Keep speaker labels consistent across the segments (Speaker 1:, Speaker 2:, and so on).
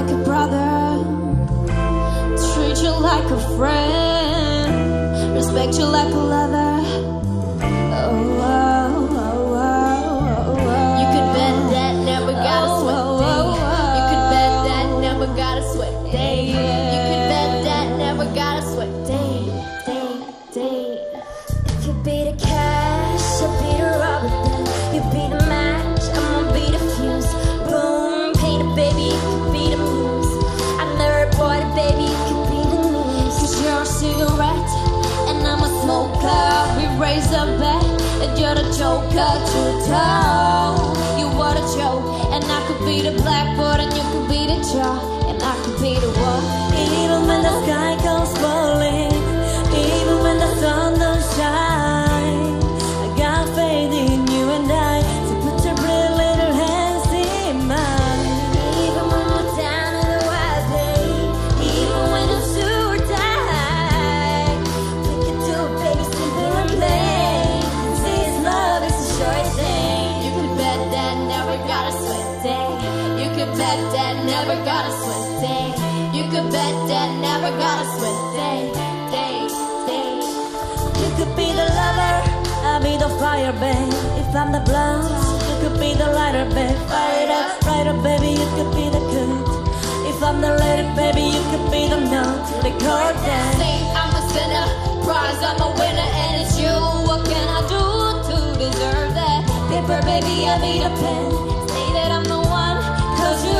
Speaker 1: like a brother, treat you like a friend, respect you like a lover. You're the joker to toe. You are the joke, and I could be the blackboard, and you could be the chalk, and I could be the one. Even when the sky goes falling,
Speaker 2: bet that never got a sweat day. You could bet that never got a sweat day. Day, day.
Speaker 1: You could be the lover, I'll be the fire, babe. If I'm the blunt, you could be the lighter, babe. Fire it up, brighter, baby, you could be the good. If I'm the lady, baby, you could be the note, the chord down.
Speaker 2: Say I'm a sinner, prize I'm a winner, and it's you. What can I do to deserve that?
Speaker 1: Paper, baby, I'll be the pen.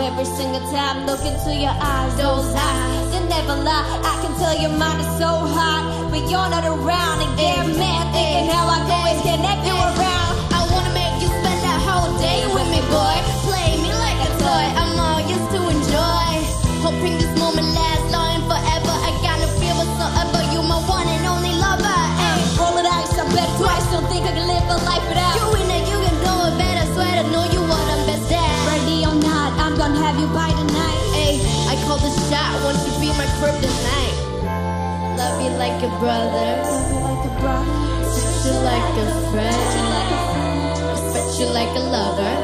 Speaker 1: every single time. Look into your eyes, those eyes. You never lie. I can tell your mind is so hot, but you're not around. And get mad thinking how I can always connect you around.
Speaker 2: I wanna make you spend that whole day with me, boy. Play me like a toy. I'm all used to enjoy. Hoping this moment you
Speaker 1: by tonight.
Speaker 2: Ay, I call the shot once you be my tonight. Love you like a brother.
Speaker 1: Like a brother,
Speaker 2: Treat you like a friend. Respect you like a lover.